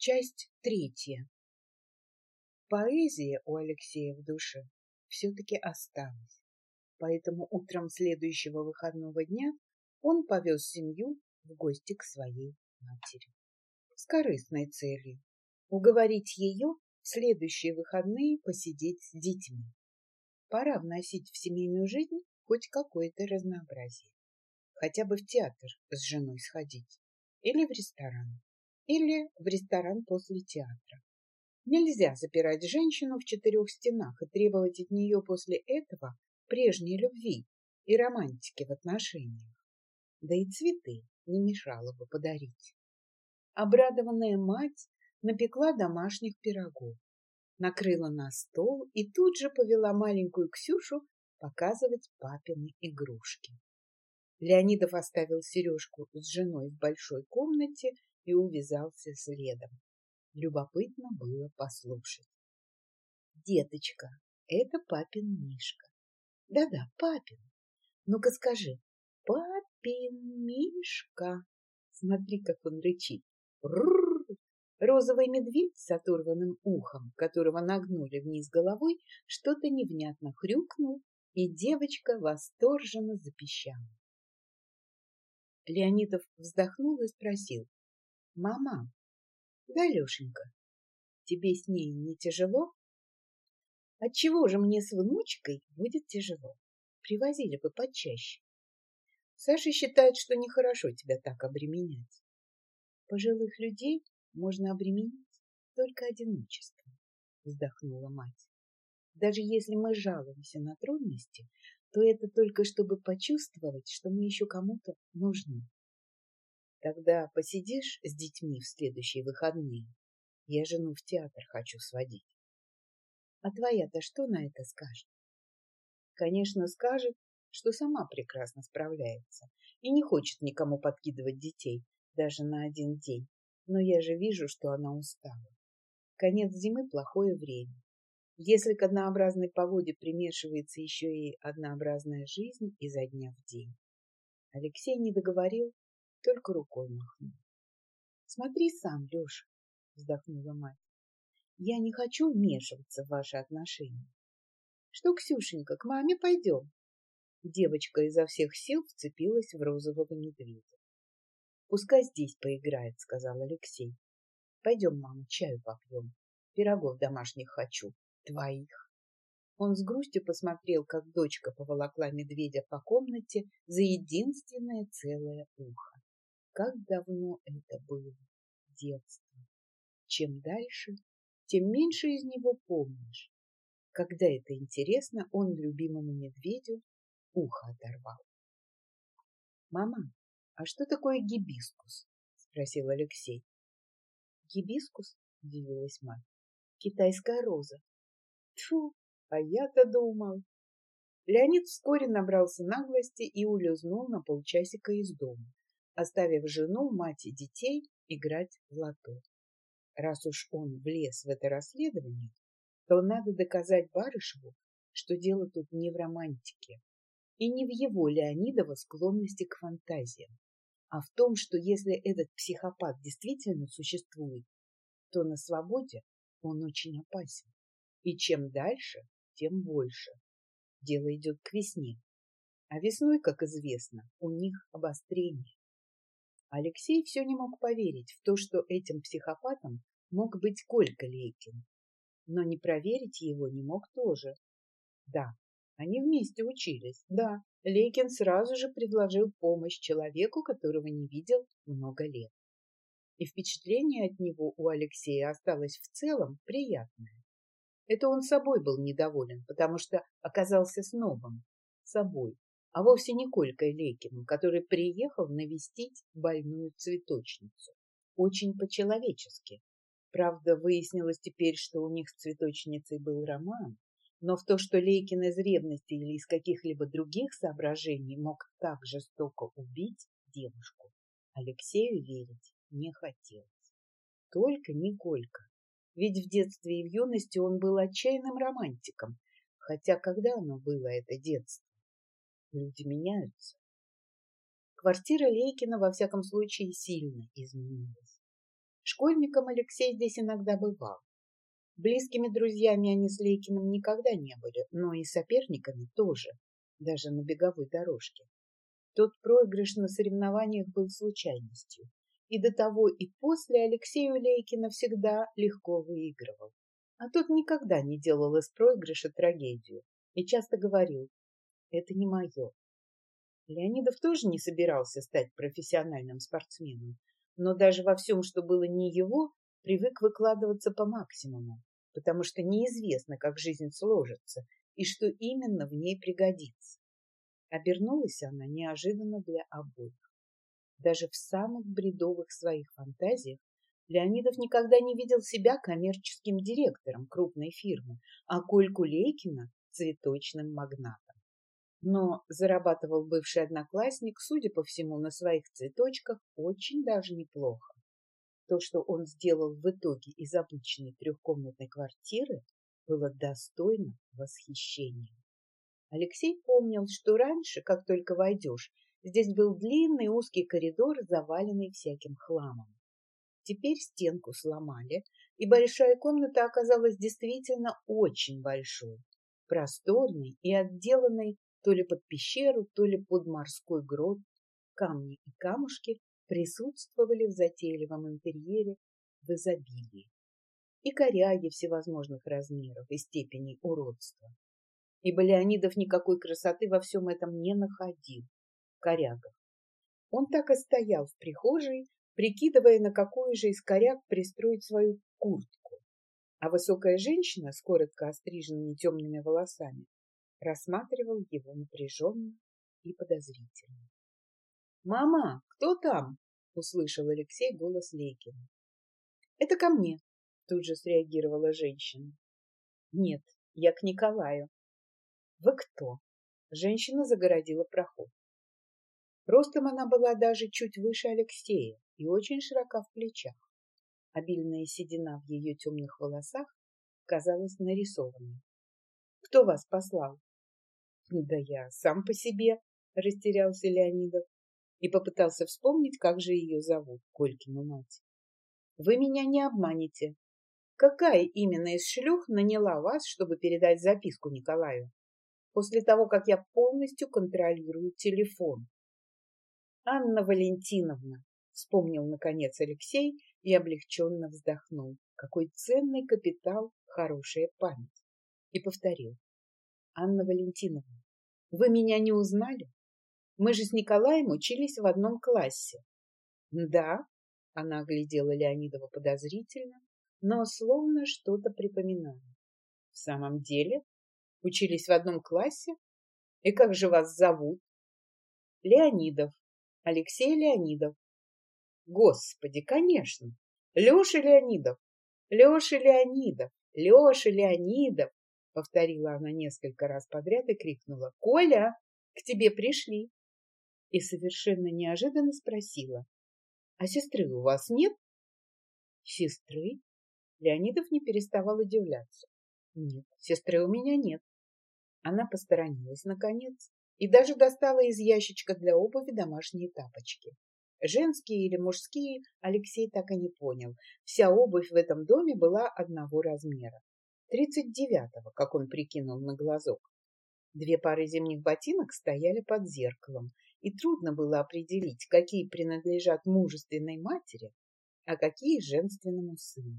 Часть третья. Поэзия у Алексея в душе все-таки осталась, поэтому утром следующего выходного дня он повез семью в гости к своей матери с корыстной целью уговорить ее в следующие выходные посидеть с детьми. Пора вносить в семейную жизнь хоть какое-то разнообразие. Хотя бы в театр с женой сходить или в ресторан или в ресторан после театра. Нельзя запирать женщину в четырех стенах и требовать от нее после этого прежней любви и романтики в отношениях. Да и цветы не мешало бы подарить. Обрадованная мать напекла домашних пирогов, накрыла на стол и тут же повела маленькую Ксюшу показывать папины игрушки. Леонидов оставил Сережку с женой в большой комнате и увязался следом. Любопытно было послушать. Деточка, это папин Мишка. Да-да, папин. Ну-ка скажи, папин Мишка. Смотри, как он рычит. Рррр! Розовый медведь с оторванным ухом, которого нагнули вниз головой, что-то невнятно хрюкнул, и девочка восторженно запищала. Леонидов вздохнул и спросил. Мама, да, Лешенька, тебе с ней не тяжело? Отчего же мне с внучкой будет тяжело? Привозили бы почаще. Саша считает, что нехорошо тебя так обременять. Пожилых людей можно обременить только одиночеством, вздохнула мать. Даже если мы жалуемся на трудности, то это только чтобы почувствовать, что мы еще кому-то нужны. Тогда посидишь с детьми в следующие выходные. Я жену в театр хочу сводить. А твоя-то что на это скажет? Конечно, скажет, что сама прекрасно справляется и не хочет никому подкидывать детей даже на один день. Но я же вижу, что она устала. Конец зимы – плохое время. Если к однообразной погоде примешивается еще и однообразная жизнь изо дня в день. Алексей не договорил, только рукой махнул. — Смотри сам, Леша, — вздохнула мать. — Я не хочу вмешиваться в ваши отношения. — Что, Ксюшенька, к маме пойдем? Девочка изо всех сил вцепилась в розового медведя. — Пускай здесь поиграет, — сказал Алексей. — Пойдем, мама, чаю попьем. Пирогов домашних хочу, твоих. Он с грустью посмотрел, как дочка поволокла медведя по комнате за единственное целое ухо. Как давно это было, детство. Чем дальше, тем меньше из него помнишь. Когда это интересно, он любимому медведю ухо оторвал. — Мама, а что такое гибискус? — спросил Алексей. — Гибискус? — удивилась мать. — Китайская роза. — Тьфу, а я-то думал. Леонид вскоре набрался наглости и улизнул на полчасика из дома оставив жену, мать и детей играть в лото. Раз уж он влез в это расследование, то надо доказать Барышеву, что дело тут не в романтике и не в его Леонидова склонности к фантазиям, а в том, что если этот психопат действительно существует, то на свободе он очень опасен. И чем дальше, тем больше. Дело идет к весне. А весной, как известно, у них обострение. Алексей все не мог поверить в то, что этим психопатом мог быть Колька Лейкин. Но не проверить его не мог тоже. Да, они вместе учились. Да, Лейкин сразу же предложил помощь человеку, которого не видел много лет. И впечатление от него у Алексея осталось в целом приятное. Это он собой был недоволен, потому что оказался снобом. Собой а вовсе не Колькой Лейкиным, который приехал навестить больную цветочницу. Очень по-человечески. Правда, выяснилось теперь, что у них с цветочницей был роман, но в то, что Лейкин из ревности или из каких-либо других соображений мог так жестоко убить девушку, Алексею верить не хотелось. Только не Колька. Ведь в детстве и в юности он был отчаянным романтиком, хотя когда оно было, это детство? Люди меняются. Квартира Лейкина, во всяком случае, сильно изменилась. Школьником Алексей здесь иногда бывал. Близкими друзьями они с Лейкиным никогда не были, но и соперниками тоже, даже на беговой дорожке. Тот проигрыш на соревнованиях был случайностью. И до того, и после Алексею Лейкина всегда легко выигрывал. А тот никогда не делал из проигрыша трагедию и часто говорил «это не мое». Леонидов тоже не собирался стать профессиональным спортсменом, но даже во всем, что было не его, привык выкладываться по максимуму, потому что неизвестно, как жизнь сложится и что именно в ней пригодится. Обернулась она неожиданно для обоих. Даже в самых бредовых своих фантазиях Леонидов никогда не видел себя коммерческим директором крупной фирмы, а Кольку Лейкина – цветочным магнатом. Но зарабатывал бывший одноклассник, судя по всему, на своих цветочках очень даже неплохо. То, что он сделал в итоге из обычной трехкомнатной квартиры, было достойно восхищения. Алексей помнил, что раньше, как только войдешь, здесь был длинный узкий коридор, заваленный всяким хламом. Теперь стенку сломали, и большая комната оказалась действительно очень большой, просторной и отделанной то ли под пещеру, то ли под морской грот. Камни и камушки присутствовали в затейливом интерьере в изобилии. И коряги всевозможных размеров и степеней уродства. Ибо Леонидов никакой красоты во всем этом не находил в. Он так и стоял в прихожей, прикидывая, на какую же из коряг пристроить свою куртку. А высокая женщина с коротко остриженными темными волосами рассматривала его напряженно и подозрительно. «Мама, кто там?» — услышал Алексей голос Лейкина. «Это ко мне», — тут же среагировала женщина. «Нет, я к Николаю». «Вы кто?» Женщина загородила проход. Ростом она была даже чуть выше Алексея, и очень широка в плечах. Обильная седина в ее темных волосах казалась нарисованной. «Кто вас послал?» «Да я сам по себе», — растерялся Леонидов и попытался вспомнить, как же ее зовут, Колькину мать. «Вы меня не обманете. Какая именно из шлюх наняла вас, чтобы передать записку Николаю? После того, как я полностью контролирую телефон?» «Анна Валентиновна», Вспомнил, наконец, Алексей и облегченно вздохнул. Какой ценный капитал, хорошая память. И повторил. Анна Валентиновна, вы меня не узнали? Мы же с Николаем учились в одном классе. Да, она оглядела Леонидова подозрительно, но словно что-то припоминая. В самом деле? Учились в одном классе? И как же вас зовут? Леонидов. Алексей Леонидов. Господи, конечно! Леша Леонидов! Леша Леонидов! Леша Леонидов! Повторила она несколько раз подряд и крикнула. Коля, к тебе пришли! И совершенно неожиданно спросила. А сестры у вас нет? Сестры? Леонидов не переставал удивляться. Нет, сестры у меня нет. Она посторонилась, наконец, и даже достала из ящичка для обуви домашние тапочки. Женские или мужские Алексей так и не понял. Вся обувь в этом доме была одного размера. Тридцать девятого, как он прикинул на глазок. Две пары зимних ботинок стояли под зеркалом, и трудно было определить, какие принадлежат мужественной матери, а какие женственному сыну.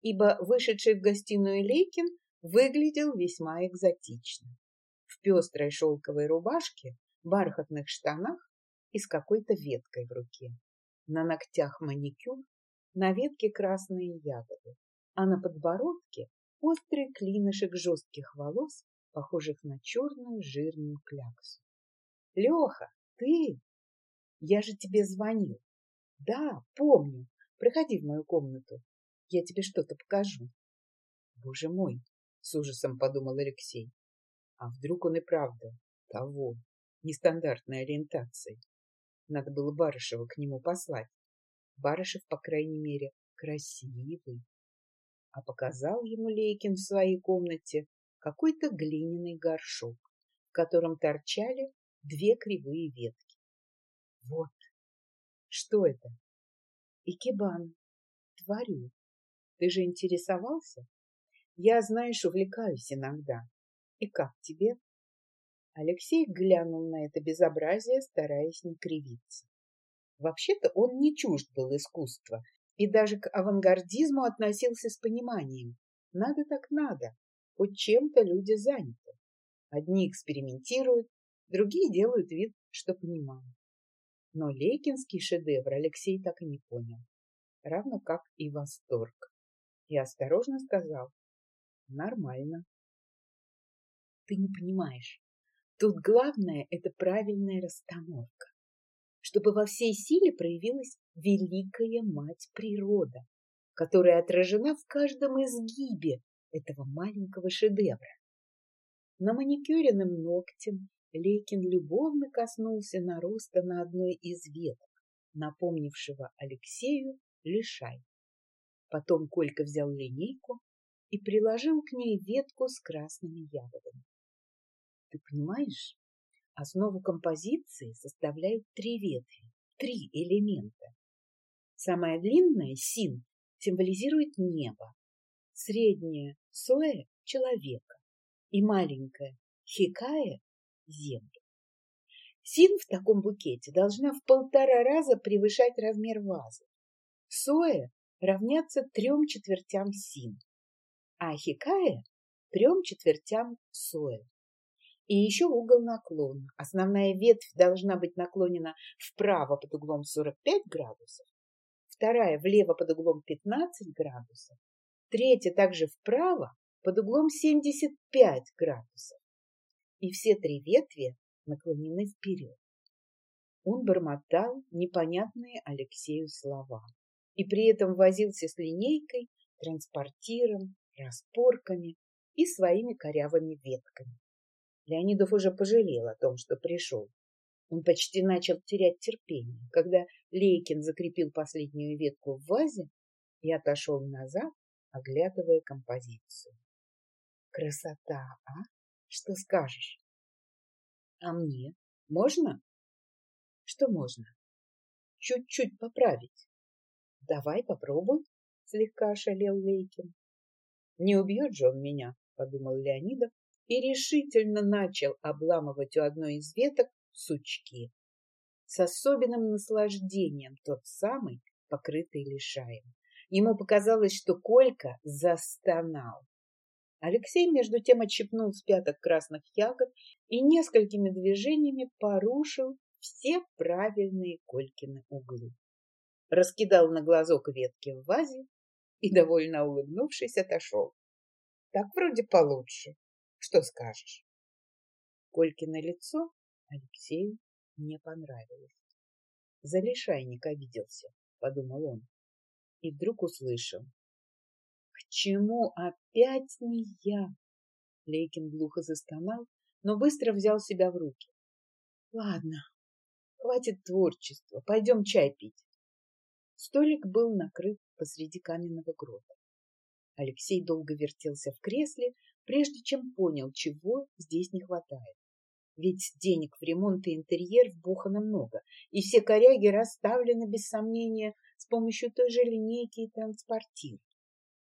Ибо вышедший в гостиную Лейкин выглядел весьма экзотично. В пестрой шелковой рубашке, бархатных штанах и с какой-то веткой в руке. На ногтях маникюр, на ветке красные ягоды, а на подбородке острый клинышек жестких волос, похожих на черную жирную кляксу. — Леха, ты? Я же тебе звонил. — Да, помню. Проходи в мою комнату. Я тебе что-то покажу. — Боже мой! — с ужасом подумал Алексей. А вдруг он и правда того, нестандартной ориентации? Надо было Барышева к нему послать. Барышев, по крайней мере, красивый. А показал ему Лейкин в своей комнате какой-то глиняный горшок, в котором торчали две кривые ветки. Вот. Что это? Икебан. творю? Ты же интересовался? Я, знаешь, увлекаюсь иногда. И как тебе? Алексей глянул на это безобразие, стараясь не кривиться. Вообще-то он не чужд был искусства и даже к авангардизму относился с пониманием. Надо так надо, хоть чем-то люди заняты. Одни экспериментируют, другие делают вид, что понимают. Но Лейкинский шедевр Алексей так и не понял, равно как и восторг. И осторожно сказал, нормально. Ты не понимаешь, тут главное – это правильная расстановка, чтобы во всей силе проявилась великая мать природа, которая отражена в каждом изгибе этого маленького шедевра. На маникюренным ногтем Лейкин любовно коснулся нароста на одной из веток, напомнившего Алексею лишай. Потом Колька взял линейку и приложил к ней ветку с красными ягодами. Ты понимаешь, основу композиции составляют три ветви, три элемента. Самая длинная, син, символизирует небо, средняя, соэ – человека и маленькая, хикая – землю. Син в таком букете должна в полтора раза превышать размер вазы. Соя равняться трем четвертям син, а хикая – трем четвертям соя. И еще угол наклона. Основная ветвь должна быть наклонена вправо под углом 45 градусов, вторая влево под углом 15 градусов, третья также вправо под углом 75 градусов. И все три ветви наклонены вперед. Он бормотал непонятные Алексею слова и при этом возился с линейкой, транспортиром, распорками и своими корявыми ветками. Леонидов уже пожалел о том, что пришел. Он почти начал терять терпение, когда Лейкин закрепил последнюю ветку в вазе и отошел назад, оглядывая композицию. Красота, а? Что скажешь? А мне? Можно? Что можно? Чуть-чуть поправить. Давай попробуй, слегка ошалел Лейкин. Не убьет же он меня, подумал Леонидов и решительно начал обламывать у одной из веток сучки. С особенным наслаждением тот самый, покрытый лишаем. Ему показалось, что Колька застонал. Алексей между тем отщипнул с пяток красных ягод и несколькими движениями порушил все правильные Колькины углы. Раскидал на глазок ветки в вазе и, довольно улыбнувшись, отошел. Так вроде получше. Что скажешь? Колькино лицо Алексею не понравилось. За лишайник обиделся, подумал он. И вдруг услышал. К чему опять не я? Лейкин глухо застонал, но быстро взял себя в руки. Ладно, хватит творчества, пойдем чай пить. Столик был накрыт посреди каменного грота. Алексей долго вертелся в кресле, прежде чем понял, чего здесь не хватает. Ведь денег в ремонт и интерьер вбухано много, и все коряги расставлены, без сомнения, с помощью той же линейки и транспортира,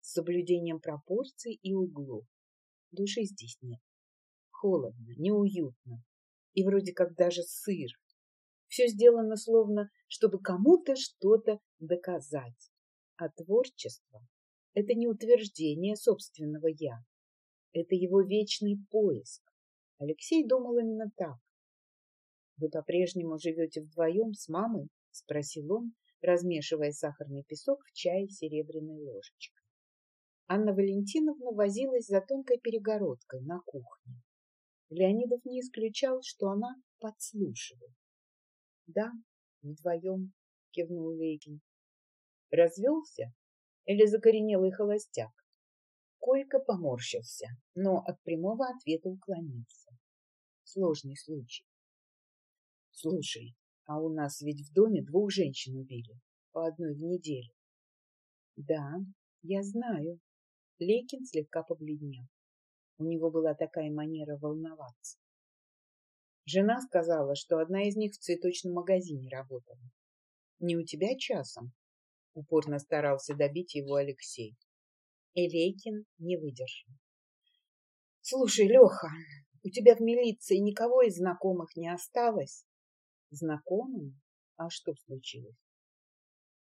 с соблюдением пропорций и углов. Души здесь нет. Холодно, неуютно и вроде как даже сыр. Все сделано словно, чтобы кому-то что-то доказать. А творчество – это не утверждение собственного «я», это его вечный поиск. Алексей думал именно так. «Вы по-прежнему живете вдвоем с мамой?» – спросил он, размешивая сахарный песок в чай серебряной ложечкой. Анна Валентиновна возилась за тонкой перегородкой на кухне. Леонидов не исключал, что она подслушивает. — Да, вдвоем, — кивнул Лейкин. — Развелся или закоренелый холостяк? Колька поморщился, но от прямого ответа уклонился. Сложный случай. Слушай, а у нас ведь в доме двух женщин убили, по одной в неделю. Да, я знаю. Лейкин слегка побледнел. У него была такая манера волноваться. Жена сказала, что одна из них в цветочном магазине работала. Не у тебя часом? Упорно старался добить его Алексей. Элейкин не выдержал. Слушай, Леха, у тебя в милиции никого из знакомых не осталось? Знакомые? А что случилось?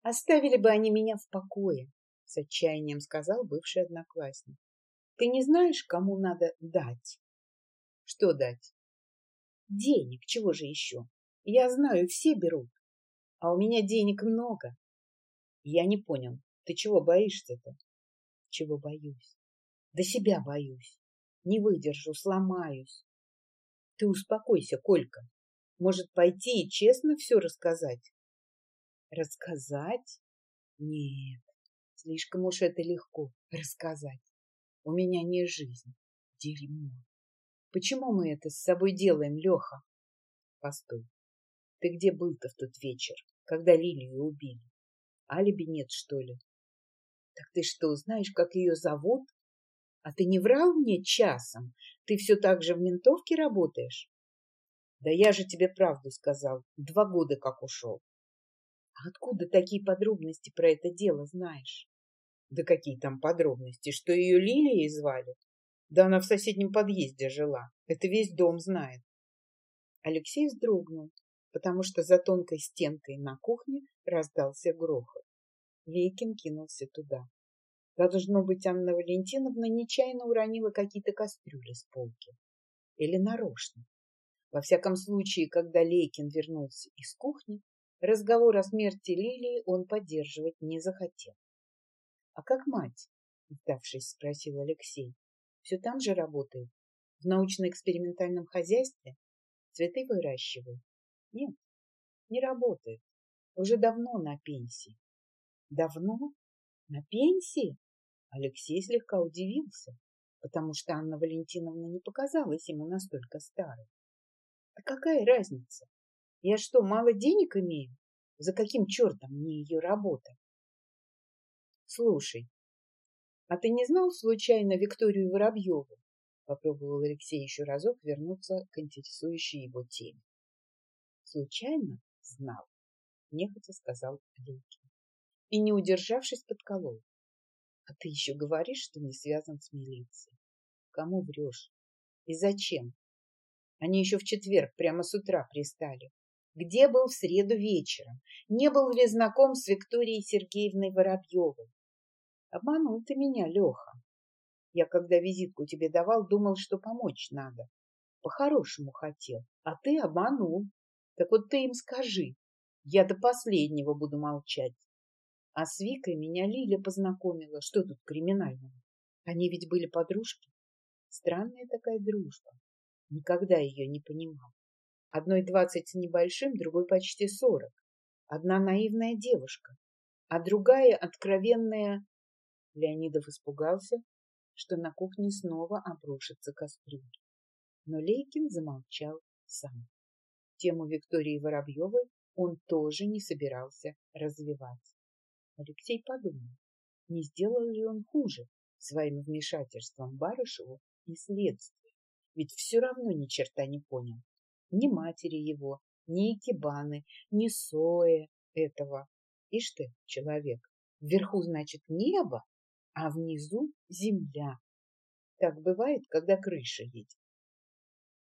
Оставили бы они меня в покое, с отчаянием сказал бывший одноклассник. Ты не знаешь, кому надо дать? Что дать? Денег, чего же еще? Я знаю, все берут. А у меня денег много. Я не понял, ты чего боишься-то? Чего боюсь? Да себя боюсь. Не выдержу, сломаюсь. Ты успокойся, Колька. Может, пойти и честно все рассказать? Рассказать? Нет, слишком уж это легко рассказать. У меня не жизнь, дерьмо. Почему мы это с собой делаем, Леха? Постой. Ты где был-то в тот вечер, когда Лилию убили? Алиби нет, что ли? Так ты что, знаешь, как ее зовут? А ты не врал мне часом? Ты все так же в ментовке работаешь? Да я же тебе правду сказал. Два года как ушел. А откуда такие подробности про это дело знаешь? Да какие там подробности? Что ее Лилией звали? Да она в соседнем подъезде жила. Это весь дом знает. Алексей вздрогнул, потому что за тонкой стенкой на кухне раздался грохот. Лейкин кинулся туда. Должно быть, Анна Валентиновна нечаянно уронила какие-то кастрюли с полки. Или нарочно. Во всяком случае, когда Лейкин вернулся из кухни, разговор о смерти Лилии он поддерживать не захотел. — А как мать? — сдавшись, спросил Алексей. — Все там же работает? В научно-экспериментальном хозяйстве? Цветы выращивает? Нет, не работает. Уже давно на пенсии. Давно? На пенсии? Алексей слегка удивился, потому что Анна Валентиновна не показалась ему настолько старой. А какая разница? Я что, мало денег имею? За каким чертом мне ее работа? Слушай, а ты не знал случайно Викторию Воробьеву? Попробовал Алексей еще разок вернуться к интересующей его теме. Случайно знал, нехотя сказал Лейкин и, не удержавшись, подколол. А ты еще говоришь, что не связан с милицией. Кому врешь? И зачем? Они еще в четверг прямо с утра пристали. Где был в среду вечером? Не был ли знаком с Викторией Сергеевной Воробьевой? Обманул ты меня, Леха. Я, когда визитку тебе давал, думал, что помочь надо. По-хорошему хотел, а ты обманул. Так вот ты им скажи. Я до последнего буду молчать. А с Викой меня Лиля познакомила. Что тут криминального? Они ведь были подружки. Странная такая дружба. Никогда ее не понимал. Одной двадцать с небольшим, другой почти сорок. Одна наивная девушка, а другая откровенная... Леонидов испугался, что на кухне снова обрушится кастрюля. Но Лейкин замолчал сам. Тему Виктории Воробьевой он тоже не собирался развивать. Алексей подумал, не сделал ли он хуже своим вмешательством Барышеву и следствию, ведь все равно ни черта не понял. Ни матери его, ни Икебаны, ни Соэ этого. Ишь ты, человек, вверху значит небо, а внизу земля. Так бывает, когда крыша едет.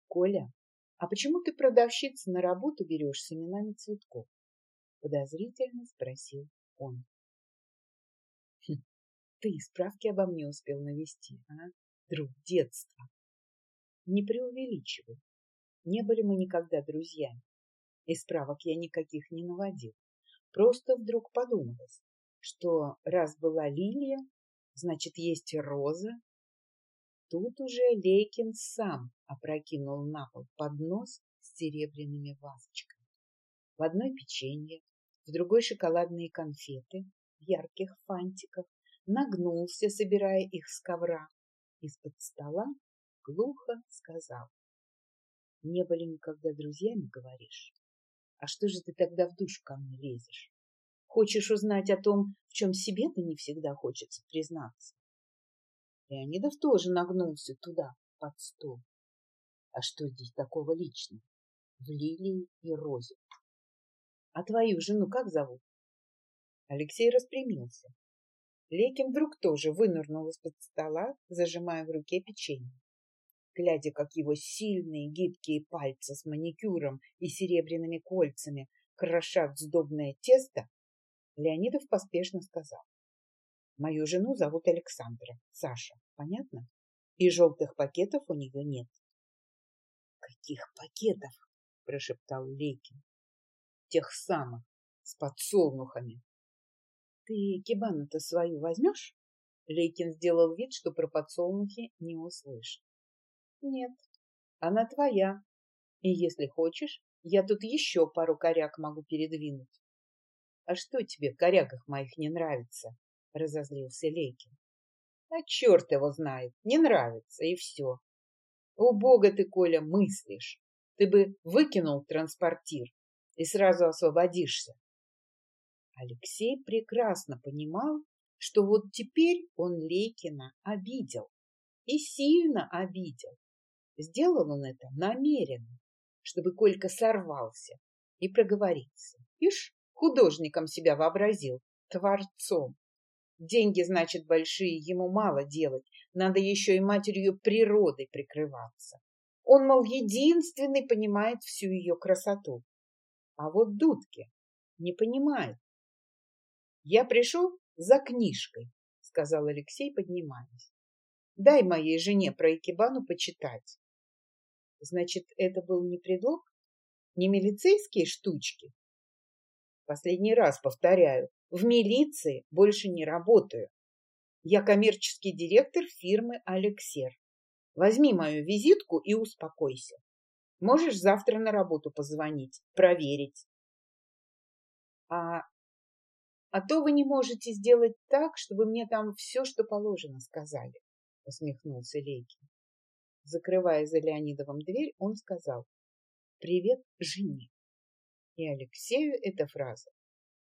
Коля, а почему ты продавщиц на работу берешь с именами цветков? Подозрительно спросил он. Ты справки обо мне успел навести, а? Друг детства. Не преувеличивай. Не были мы никогда друзьями. И справок я никаких не наводил. Просто вдруг подумалось, что раз была лилия, значит, есть роза. Тут уже Лейкин сам опрокинул на пол поднос с серебряными вазочками. В одной печенье, в другой шоколадные конфеты в ярких фантиках, нагнулся, собирая их с ковра. Из-под стола глухо сказал. Не были никогда друзьями, говоришь? А что же ты тогда в душ ко мне лезешь? Хочешь узнать о том, в чем себе-то не всегда хочется признаться? Леонидов тоже нагнулся туда, под стол. А что здесь такого личного? В Лилии и Розе. А твою жену как зовут? Алексей распрямился. Лекин вдруг тоже вынырнул из-под стола, зажимая в руке печенье. Глядя, как его сильные гибкие пальцы с маникюром и серебряными кольцами крошат сдобное тесто, Леонидов поспешно сказал. Мою жену зовут Александра, Саша, понятно? И желтых пакетов у нее нет. Каких пакетов? прошептал Лейкин. Тех самых, с подсолнухами. Ты кибану-то свою возьмешь? Лейкин сделал вид, что про подсолнухи не услышит. Нет, она твоя. И если хочешь, я тут еще пару коряк могу передвинуть. А что тебе в коряках моих не нравится? Разозлился Лейкин. А черт его знает, не нравится, и все. У бога ты, Коля, мыслишь. Ты бы выкинул транспортир и сразу освободишься. Алексей прекрасно понимал, что вот теперь он Лейкина обидел. И сильно обидел. Сделал он это намеренно, чтобы Колька сорвался и проговорился. Ишь, художником себя вообразил, творцом. Деньги, значит, большие, ему мало делать, надо еще и матерью природы прикрываться. Он, мол, единственный понимает всю ее красоту. А вот Дудке не понимает. Я пришел за книжкой, сказал Алексей, поднимаясь. Дай моей жене про Икебану почитать. Значит, это был не предлог? Не милицейские штучки? Последний раз повторяю, в милиции больше не работаю. Я коммерческий директор фирмы «Алексер». Возьми мою визитку и успокойся. Можешь завтра на работу позвонить, проверить. А, а то вы не можете сделать так, чтобы мне там все, что положено, сказали, усмехнулся Лейкин. Закрывая за Леонидовым дверь, он сказал «Привет жене». И Алексею эта фраза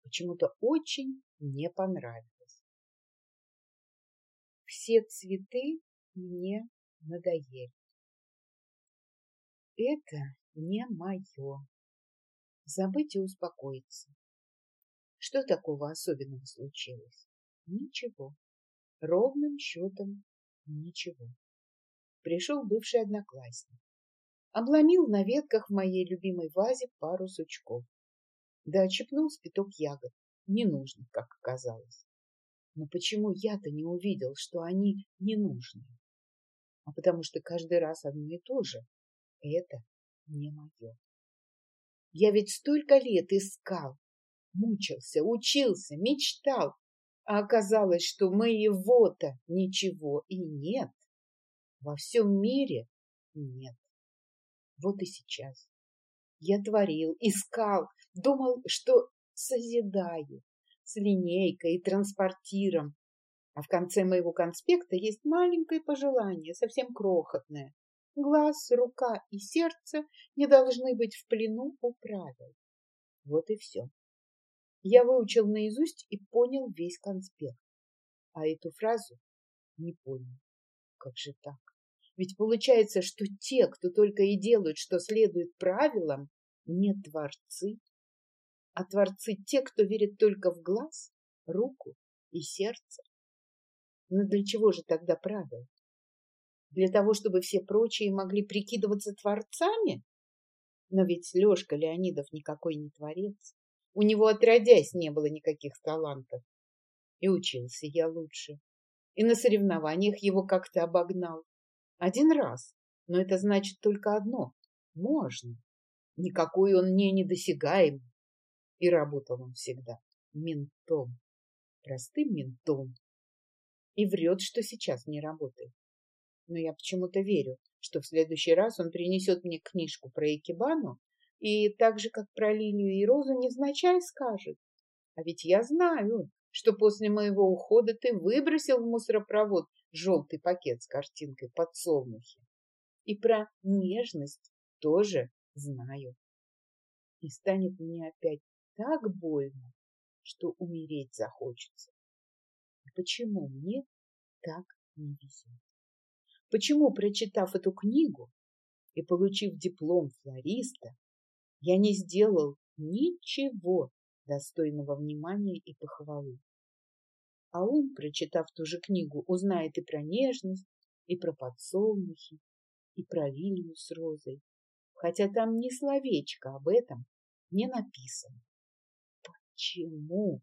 почему-то очень не понравилась. Все цветы мне надоели. Это не мое. Забыть и успокоиться. Что такого особенного случилось? Ничего. Ровным счетом ничего. Пришел бывший одноклассник. Обломил на ветках в моей любимой вазе пару сучков. Да отщепнул спиток ягод, ненужных, как оказалось. Но почему я-то не увидел, что они ненужные? А потому что каждый раз одно и то же. Это не мое. Я ведь столько лет искал, мучился, учился, мечтал, а оказалось, что моего-то ничего и нет. Во всем мире нет. Вот и сейчас. Я творил, искал, думал, что созидаю с линейкой и транспортиром. А в конце моего конспекта есть маленькое пожелание, совсем крохотное. Глаз, рука и сердце не должны быть в плену у правил. Вот и все. Я выучил наизусть и понял весь конспект. А эту фразу не понял. Как же так? Ведь получается, что те, кто только и делают, что следует правилам, не творцы, а творцы те, кто верит только в глаз, руку и сердце. Но для чего же тогда правила? Для того, чтобы все прочие могли прикидываться творцами? Но ведь Лешка Леонидов никакой не творец. У него отродясь не было никаких талантов. И учился я лучше. И на соревнованиях его как-то обогнал. Один раз. Но это значит только одно. Можно. Никакой он не недосягаемый. И работал он всегда ментом. Простым ментом. И врет, что сейчас не работает. Но я почему-то верю, что в следующий раз он принесет мне книжку про Экибану и так же, как про Лилию и Розу, невзначай скажет. А ведь я знаю, что после моего ухода ты выбросил в мусоропровод желтый пакет с картинкой подсолнухи. И про нежность тоже знаю. И станет мне опять так больно, что умереть захочется. И почему мне так не везет? Почему, прочитав эту книгу и получив диплом флориста, я не сделал ничего достойного внимания и похвалы. А он, прочитав ту же книгу, узнает и про нежность, и про подсолнухи, и про лилию с розой, хотя там ни словечко об этом не написано. Почему?